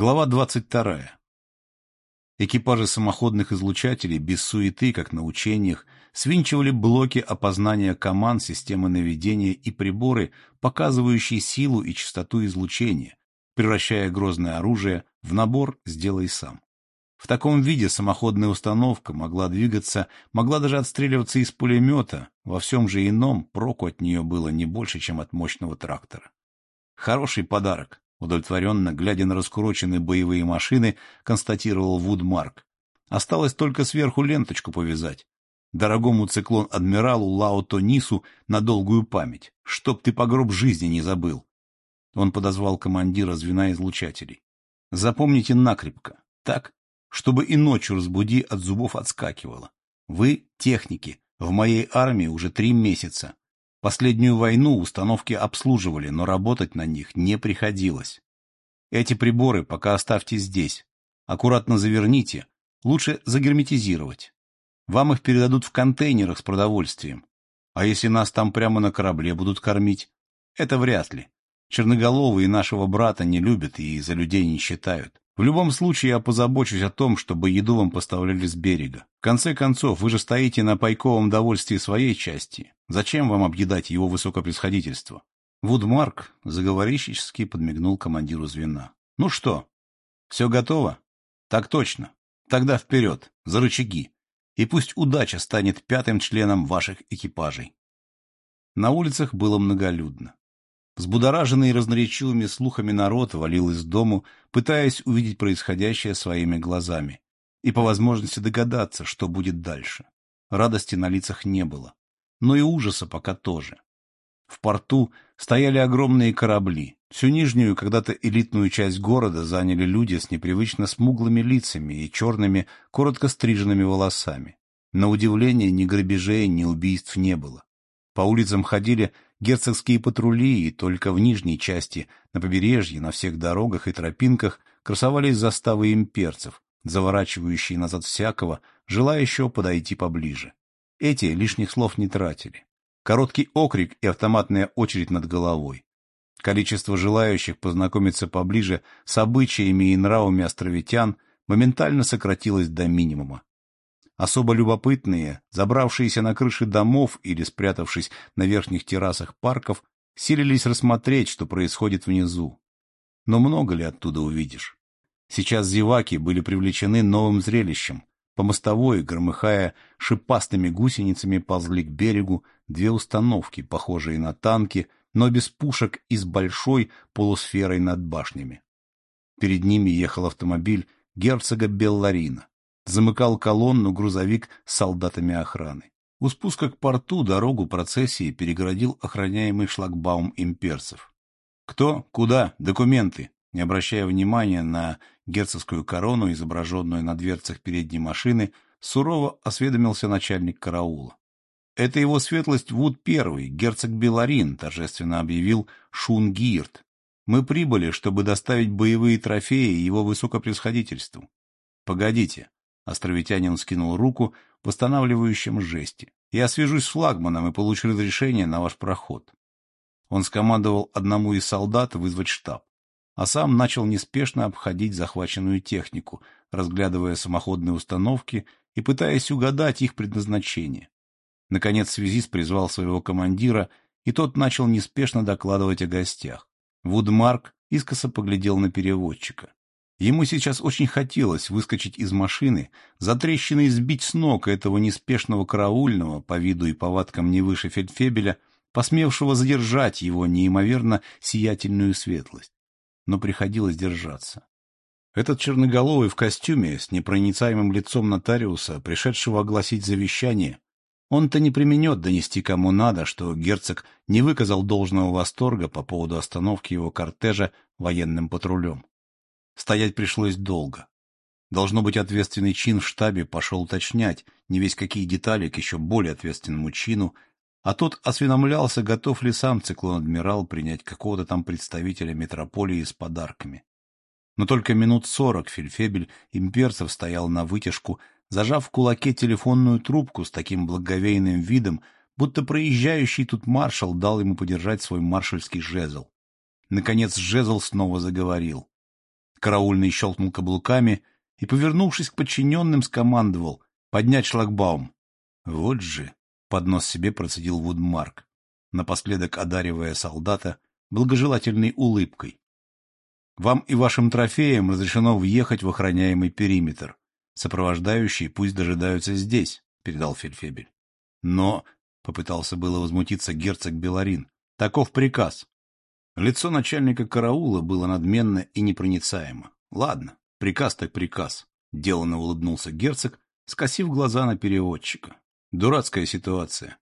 Глава 22. Экипажи самоходных излучателей без суеты, как на учениях, свинчивали блоки опознания команд системы наведения и приборы, показывающие силу и частоту излучения, превращая грозное оружие в набор «сделай сам». В таком виде самоходная установка могла двигаться, могла даже отстреливаться из пулемета, во всем же ином проку от нее было не больше, чем от мощного трактора. Хороший подарок, Удовлетворенно, глядя на раскуроченные боевые машины, констатировал Вудмарк. Осталось только сверху ленточку повязать. Дорогому циклон-адмиралу Лаото Нису на долгую память, чтоб ты по гроб жизни не забыл. Он подозвал командира звена излучателей. Запомните накрепко, так, чтобы и ночью разбуди от зубов отскакивало. Вы техники, в моей армии уже три месяца. Последнюю войну установки обслуживали, но работать на них не приходилось. Эти приборы пока оставьте здесь. Аккуратно заверните, лучше загерметизировать. Вам их передадут в контейнерах с продовольствием. А если нас там прямо на корабле будут кормить? Это вряд ли. Черноголовые нашего брата не любят и за людей не считают. В любом случае я позабочусь о том, чтобы еду вам поставляли с берега. В конце концов, вы же стоите на пайковом довольстве своей части. Зачем вам объедать его высокопресходительство? Вудмарк заговорищически подмигнул командиру звена. Ну что, все готово? Так точно. Тогда вперед, за рычаги. И пусть удача станет пятым членом ваших экипажей. На улицах было многолюдно. Взбудораженный разноречивыми слухами народ валил из дому, пытаясь увидеть происходящее своими глазами и по возможности догадаться, что будет дальше. Радости на лицах не было, но и ужаса пока тоже. В порту стояли огромные корабли. Всю нижнюю, когда-то элитную часть города заняли люди с непривычно смуглыми лицами и черными, коротко стриженными волосами. На удивление ни грабежей, ни убийств не было. По улицам ходили герцогские патрули, и только в нижней части, на побережье, на всех дорогах и тропинках красовались заставы имперцев, заворачивающие назад всякого, желающего подойти поближе. Эти лишних слов не тратили. Короткий окрик и автоматная очередь над головой. Количество желающих познакомиться поближе с обычаями и нравами островитян моментально сократилось до минимума. Особо любопытные, забравшиеся на крыши домов или спрятавшись на верхних террасах парков, силились рассмотреть, что происходит внизу. Но много ли оттуда увидишь? Сейчас зеваки были привлечены новым зрелищем. По мостовой, громыхая шипастыми гусеницами, ползли к берегу две установки, похожие на танки, но без пушек и с большой полусферой над башнями. Перед ними ехал автомобиль герцога Белларина замыкал колонну грузовик с солдатами охраны. У спуска к порту дорогу процессии перегородил охраняемый шлагбаум имперцев. «Кто? Куда? Документы!» Не обращая внимания на герцогскую корону, изображенную на дверцах передней машины, сурово осведомился начальник караула. «Это его светлость Вуд Первый, герцог Беларин», — торжественно объявил Шун Гирт. «Мы прибыли, чтобы доставить боевые трофеи его высокопревосходительству». «Погодите, Островитянин скинул руку в восстанавливающем жесте. «Я свяжусь с флагманом и получу разрешение на ваш проход». Он скомандовал одному из солдат вызвать штаб, а сам начал неспешно обходить захваченную технику, разглядывая самоходные установки и пытаясь угадать их предназначение. Наконец связист призвал своего командира, и тот начал неспешно докладывать о гостях. Вудмарк искоса поглядел на переводчика. Ему сейчас очень хотелось выскочить из машины, затрещины избить с ног этого неспешного караульного, по виду и повадкам не выше фельдфебеля, посмевшего задержать его неимоверно сиятельную светлость. Но приходилось держаться. Этот черноголовый в костюме с непроницаемым лицом нотариуса, пришедшего огласить завещание, он-то не применет донести кому надо, что герцог не выказал должного восторга по поводу остановки его кортежа военным патрулем. Стоять пришлось долго. Должно быть, ответственный чин в штабе пошел уточнять не весь какие детали к еще более ответственному чину, а тот осведомлялся, готов ли сам циклон-адмирал принять какого-то там представителя метрополии с подарками. Но только минут сорок фельфебель имперцев стоял на вытяжку, зажав в кулаке телефонную трубку с таким благоговейным видом, будто проезжающий тут маршал дал ему подержать свой маршальский жезл. Наконец жезл снова заговорил. Караульный щелкнул каблуками и, повернувшись к подчиненным, скомандовал поднять шлагбаум. Вот же, под нос себе процедил Вудмарк, напоследок одаривая солдата благожелательной улыбкой. Вам и вашим трофеям разрешено въехать в охраняемый периметр. Сопровождающие пусть дожидаются здесь, — передал Фельдфебель. Но, — попытался было возмутиться герцог Беларин, — таков приказ. Лицо начальника караула было надменно и непроницаемо. Ладно, приказ так приказ. Деланно улыбнулся герцог, скосив глаза на переводчика. Дурацкая ситуация.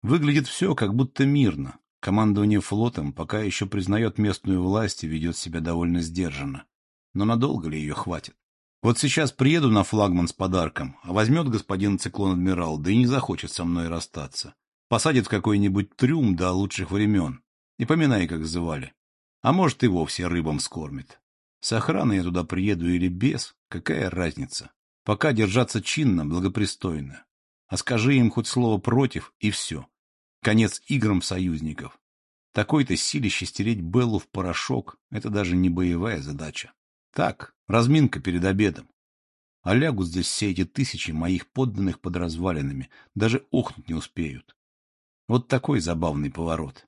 Выглядит все как будто мирно. Командование флотом пока еще признает местную власть и ведет себя довольно сдержанно. Но надолго ли ее хватит? Вот сейчас приеду на флагман с подарком, а возьмет господин циклон-адмирал, да и не захочет со мной расстаться. Посадит в какой-нибудь трюм до лучших времен. И поминай, как звали. А может, и вовсе рыбам скормит. С охраной я туда приеду или без, какая разница. Пока держаться чинно, благопристойно. А скажи им хоть слово против, и все. Конец играм союзников. Такой-то силище стереть Беллу в порошок — это даже не боевая задача. Так, разминка перед обедом. А лягут здесь все эти тысячи моих подданных под развалинами, даже охнуть не успеют. Вот такой забавный поворот.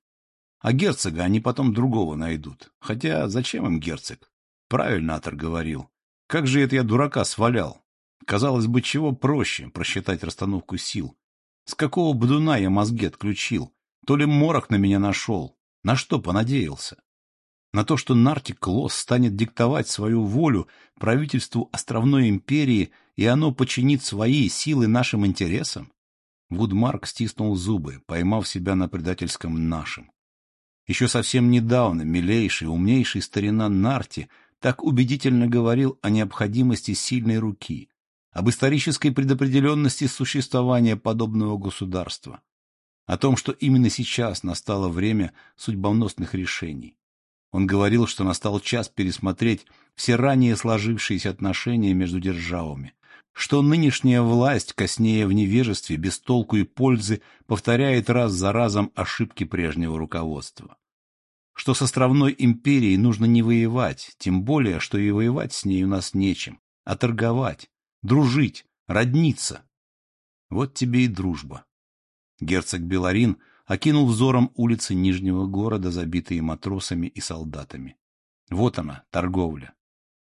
А герцога они потом другого найдут. Хотя зачем им герцог? Правильно Атор говорил. Как же это я дурака свалял? Казалось бы, чего проще просчитать расстановку сил. С какого бдуна я мозги отключил? То ли морок на меня нашел? На что понадеялся? На то, что Нартик Клосс станет диктовать свою волю правительству островной империи, и оно подчинит свои силы нашим интересам? Вудмарк стиснул зубы, поймав себя на предательском «нашем». Еще совсем недавно милейший, умнейший старина Нарти так убедительно говорил о необходимости сильной руки, об исторической предопределенности существования подобного государства, о том, что именно сейчас настало время судьбоносных решений. Он говорил, что настал час пересмотреть все ранее сложившиеся отношения между державами, что нынешняя власть, коснее в невежестве, без толку и пользы, повторяет раз за разом ошибки прежнего руководства. Что с островной империей нужно не воевать, тем более, что и воевать с ней у нас нечем, а торговать, дружить, родниться. Вот тебе и дружба. Герцог Беларин окинул взором улицы Нижнего города, забитые матросами и солдатами. Вот она, торговля.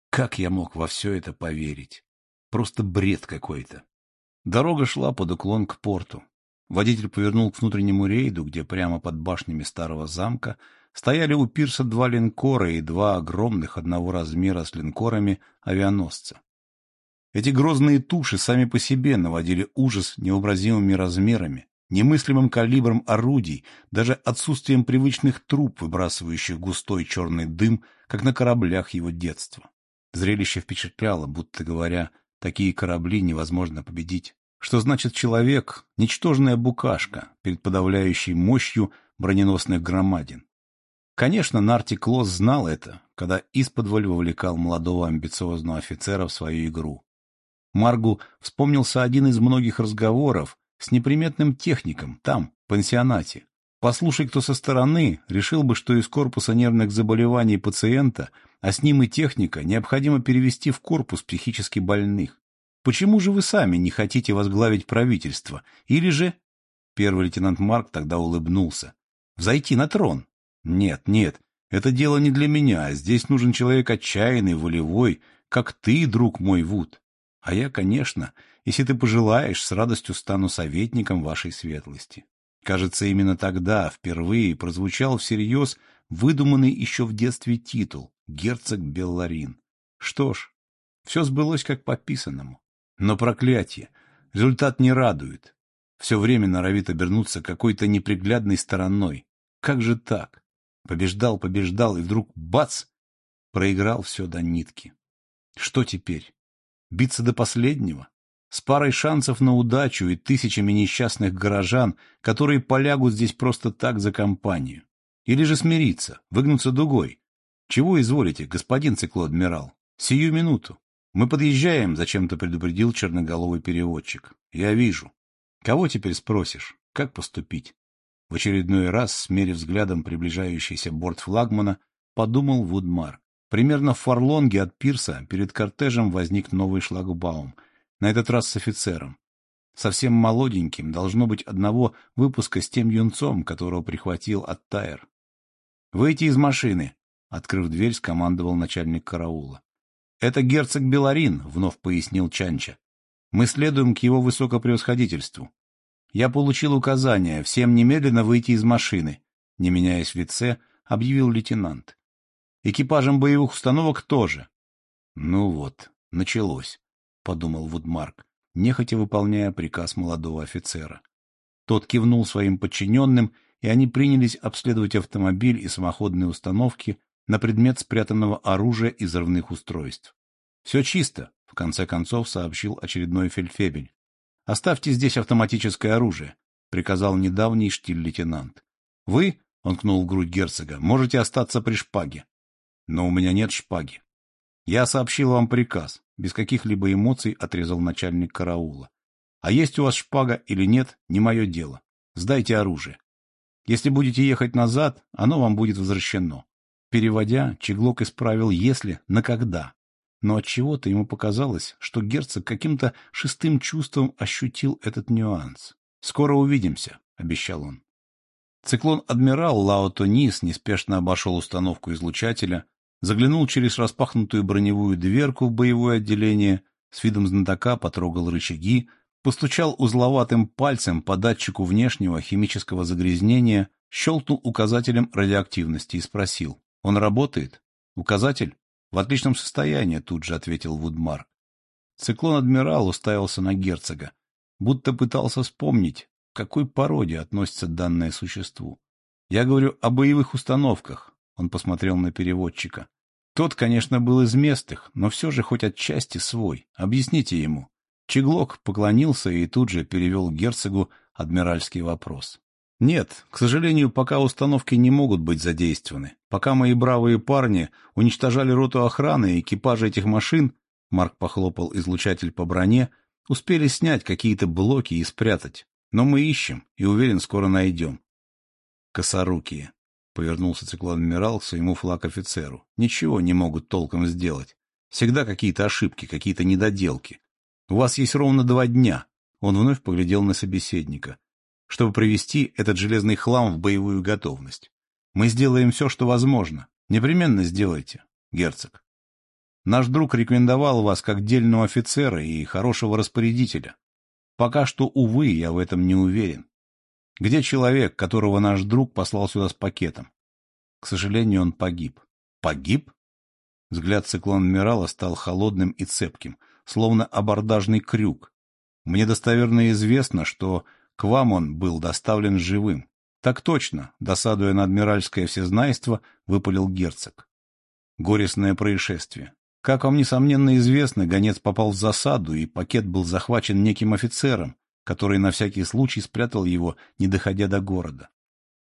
Как я мог во все это поверить? Просто бред какой-то. Дорога шла под уклон к порту. Водитель повернул к внутреннему рейду, где прямо под башнями старого замка стояли у пирса два линкора и два огромных одного размера с линкорами авианосца. Эти грозные туши сами по себе наводили ужас невообразимыми размерами, немыслимым калибром орудий, даже отсутствием привычных труб, выбрасывающих густой черный дым, как на кораблях его детства. Зрелище впечатляло, будто говоря, Такие корабли невозможно победить. Что значит человек — ничтожная букашка перед подавляющей мощью броненосных громадин. Конечно, Нарти Клосс знал это, когда исподволь вовлекал молодого амбициозного офицера в свою игру. Маргу вспомнился один из многих разговоров с неприметным техником там, в пансионате. Послушай, кто со стороны, решил бы, что из корпуса нервных заболеваний пациента а с ним и техника необходимо перевести в корпус психически больных. Почему же вы сами не хотите возглавить правительство? Или же... Первый лейтенант Марк тогда улыбнулся. Взойти на трон? Нет, нет, это дело не для меня. Здесь нужен человек отчаянный, волевой, как ты, друг мой Вуд. А я, конечно, если ты пожелаешь, с радостью стану советником вашей светлости. Кажется, именно тогда впервые прозвучал всерьез выдуманный еще в детстве титул герцог Белларин. Что ж, все сбылось как по писанному. Но проклятие, результат не радует. Все время норовит обернуться какой-то неприглядной стороной. Как же так? Побеждал, побеждал, и вдруг бац! Проиграл все до нитки. Что теперь? Биться до последнего? С парой шансов на удачу и тысячами несчастных горожан, которые полягут здесь просто так за компанию. Или же смириться, выгнуться дугой, чего изволите, господин циклоадмирал? Сию минуту. Мы подъезжаем, зачем-то предупредил черноголовый переводчик. Я вижу. Кого теперь спросишь? Как поступить? В очередной раз, смерив взглядом приближающийся борт флагмана, подумал Вудмар. Примерно в фарлонге от пирса перед кортежем возник новый шлагбаум, на этот раз с офицером. Совсем молоденьким, должно быть одного выпуска с тем юнцом, которого прихватил от Тайр. «Выйти из машины!» — открыв дверь, скомандовал начальник караула. «Это герцог Беларин», — вновь пояснил Чанча. «Мы следуем к его высокопревосходительству. Я получил указание всем немедленно выйти из машины», — не меняясь в лице, объявил лейтенант. «Экипажам боевых установок тоже». «Ну вот, началось», — подумал Вудмарк, нехотя выполняя приказ молодого офицера. Тот кивнул своим подчиненным, и они принялись обследовать автомобиль и самоходные установки, на предмет спрятанного оружия и взрывных устройств. «Все чисто», — в конце концов сообщил очередной фельдфебель. «Оставьте здесь автоматическое оружие», — приказал недавний штиль-лейтенант. «Вы», — он кнул в грудь герцога, — «можете остаться при шпаге». «Но у меня нет шпаги». «Я сообщил вам приказ», — без каких-либо эмоций отрезал начальник караула. «А есть у вас шпага или нет, не мое дело. Сдайте оружие. Если будете ехать назад, оно вам будет возвращено. Переводя, Чеглок исправил «если» на «когда». Но от чего то ему показалось, что герцог каким-то шестым чувством ощутил этот нюанс. «Скоро увидимся», — обещал он. Циклон-адмирал Лао Тонис неспешно обошел установку излучателя, заглянул через распахнутую броневую дверку в боевое отделение, с видом знатока потрогал рычаги, постучал узловатым пальцем по датчику внешнего химического загрязнения, щелкнул указателем радиоактивности и спросил. Он работает? Указатель? В отличном состоянии, тут же ответил Вудмар. Циклон-адмирал уставился на герцога, будто пытался вспомнить, к какой породе относится данное существу. Я говорю о боевых установках, он посмотрел на переводчика. Тот, конечно, был из местных, но все же хоть отчасти свой. Объясните ему. Чеглок поклонился и тут же перевел герцогу адмиральский вопрос. Нет, к сожалению, пока установки не могут быть задействованы. Пока мои бравые парни уничтожали роту охраны и экипажи этих машин, Марк похлопал излучатель по броне, успели снять какие-то блоки и спрятать. Но мы ищем и, уверен, скоро найдем. Косорукие. Повернулся циклон-адмирал к своему флаг-офицеру. Ничего не могут толком сделать. Всегда какие-то ошибки, какие-то недоделки. У вас есть ровно два дня. Он вновь поглядел на собеседника чтобы привести этот железный хлам в боевую готовность. Мы сделаем все, что возможно. Непременно сделайте, герцог. Наш друг рекомендовал вас как дельного офицера и хорошего распорядителя. Пока что, увы, я в этом не уверен. Где человек, которого наш друг послал сюда с пакетом? К сожалению, он погиб. Погиб? Взгляд циклон-адмирала стал холодным и цепким, словно абордажный крюк. Мне достоверно известно, что к вам он был доставлен живым. Так точно, досадуя на адмиральское всезнайство, выпалил герцог. Горестное происшествие. Как вам, несомненно, известно, гонец попал в засаду, и пакет был захвачен неким офицером, который на всякий случай спрятал его, не доходя до города.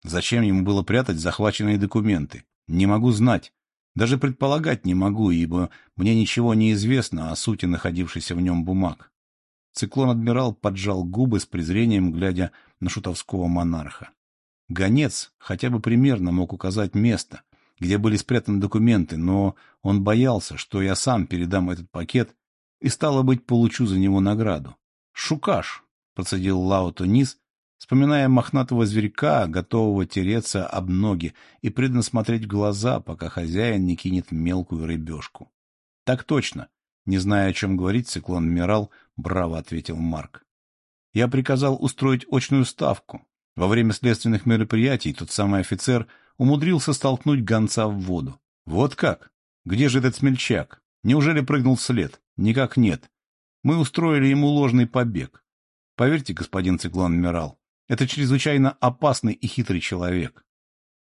Зачем ему было прятать захваченные документы? Не могу знать. Даже предполагать не могу, ибо мне ничего не известно о сути находившейся в нем бумаг. Циклон-адмирал поджал губы с презрением, глядя на шутовского монарха. Гонец хотя бы примерно мог указать место, где были спрятаны документы, но он боялся, что я сам передам этот пакет и, стало быть, получу за него награду. «Шукаш!» — процедил Лао Тунис, вспоминая мохнатого зверька, готового тереться об ноги и преданно смотреть в глаза, пока хозяин не кинет мелкую рыбешку. «Так точно!» Не зная, о чем говорить, циклон-адмирал браво ответил Марк. Я приказал устроить очную ставку. Во время следственных мероприятий тот самый офицер умудрился столкнуть гонца в воду. Вот как? Где же этот смельчак? Неужели прыгнул вслед? Никак нет. Мы устроили ему ложный побег. Поверьте, господин циклон-адмирал, это чрезвычайно опасный и хитрый человек.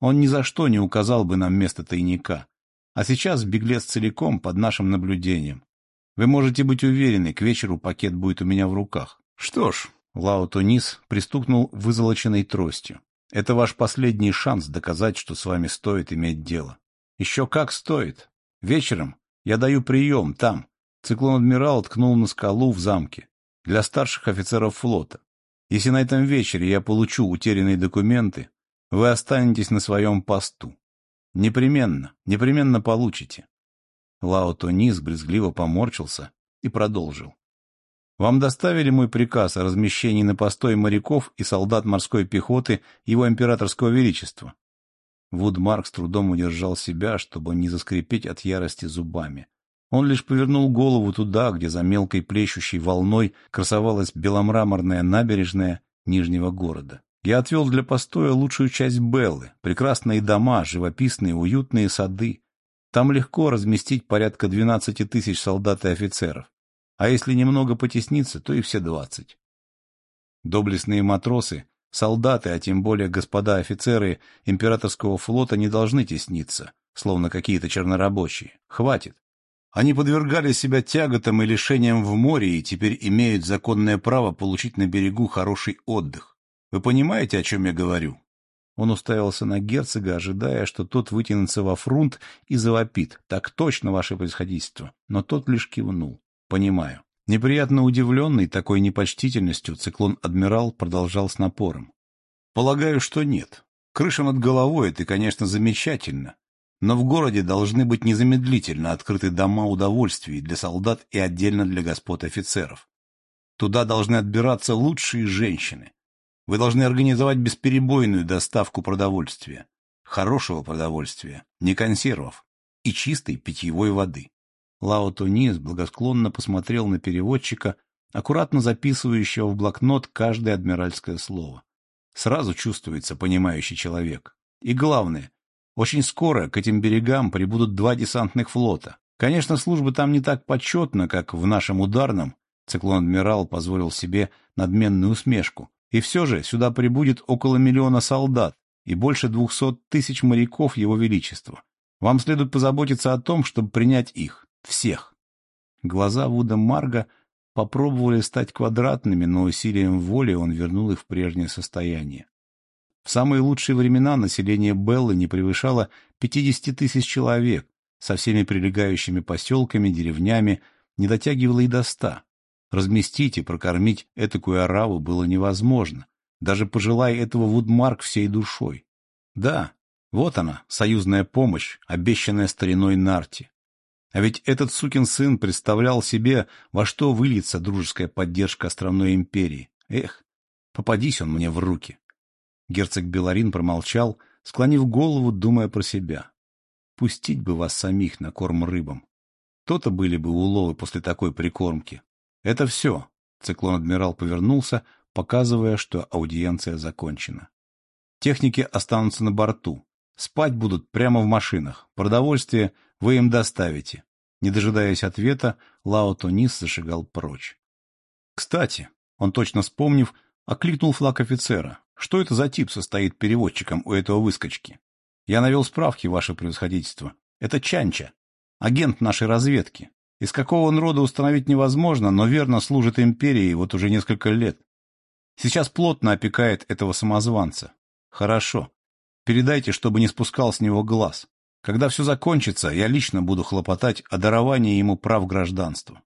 Он ни за что не указал бы нам место тайника. А сейчас беглец целиком под нашим наблюдением. Вы можете быть уверены, к вечеру пакет будет у меня в руках. Что ж, Лао Тунис пристукнул вызолоченной тростью. Это ваш последний шанс доказать, что с вами стоит иметь дело. Еще как стоит. Вечером я даю прием там. Циклон-адмирал ткнул на скалу в замке. Для старших офицеров флота. Если на этом вечере я получу утерянные документы, вы останетесь на своем посту. Непременно, непременно получите. Лао Тонис брезгливо поморщился и продолжил. Вам доставили мой приказ о размещении на постой моряков и солдат морской пехоты Его Императорского Величества. Вудмарк с трудом удержал себя, чтобы не заскрипеть от ярости зубами. Он лишь повернул голову туда, где за мелкой плещущей волной красовалась беломраморная набережная Нижнего города. Я отвел для постоя лучшую часть Беллы, прекрасные дома, живописные, уютные сады. Там легко разместить порядка 12 тысяч солдат и офицеров. А если немного потесниться, то и все двадцать. Доблестные матросы Солдаты, а тем более господа офицеры императорского флота не должны тесниться, словно какие-то чернорабочие. Хватит. Они подвергали себя тяготам и лишениям в море и теперь имеют законное право получить на берегу хороший отдых. Вы понимаете, о чем я говорю? Он уставился на герцога, ожидая, что тот вытянется во фрунт и завопит. «Так точно, ваше происходительство!» Но тот лишь кивнул. «Понимаю». Неприятно удивленный такой непочтительностью, циклон-адмирал продолжал с напором. «Полагаю, что нет. Крыша над головой — это, конечно, замечательно, но в городе должны быть незамедлительно открыты дома удовольствий для солдат и отдельно для господ офицеров. Туда должны отбираться лучшие женщины. Вы должны организовать бесперебойную доставку продовольствия. Хорошего продовольствия, не консервов. И чистой питьевой воды. Лао Тунис благосклонно посмотрел на переводчика, аккуратно записывающего в блокнот каждое адмиральское слово. Сразу чувствуется понимающий человек. И главное, очень скоро к этим берегам прибудут два десантных флота. Конечно, служба там не так почетна, как в нашем ударном. Циклон-адмирал позволил себе надменную усмешку. И все же сюда прибудет около миллиона солдат и больше двухсот тысяч моряков Его Величества. Вам следует позаботиться о том, чтобы принять их. Всех. Глаза Вуда Марга попробовали стать квадратными, но усилием воли он вернул их в прежнее состояние. В самые лучшие времена население Беллы не превышало 50 тысяч человек, со всеми прилегающими поселками, деревнями, не дотягивало и до ста. Разместить и прокормить этакую ораву было невозможно, даже пожелая этого Вудмарк всей душой. Да, вот она, союзная помощь, обещанная стариной Нарти. А ведь этот сукин сын представлял себе, во что выльется дружеская поддержка островной империи. Эх, попадись он мне в руки. Герцог Беларин промолчал, склонив голову, думая про себя. Пустить бы вас самих на корм рыбам. То-то были бы уловы после такой прикормки. Это все. Циклон-адмирал повернулся, показывая, что аудиенция закончена. Техники останутся на борту. Спать будут прямо в машинах. Продовольствие вы им доставите. Не дожидаясь ответа, Лао Тунис зашагал прочь. Кстати, он точно вспомнив, окликнул флаг офицера. Что это за тип состоит переводчиком у этого выскочки? Я навел справки, ваше превосходительство. Это Чанча, агент нашей разведки. Из какого он рода установить невозможно, но верно служит империи вот уже несколько лет. Сейчас плотно опекает этого самозванца. Хорошо. Передайте, чтобы не спускал с него глаз. Когда все закончится, я лично буду хлопотать о даровании ему прав гражданства.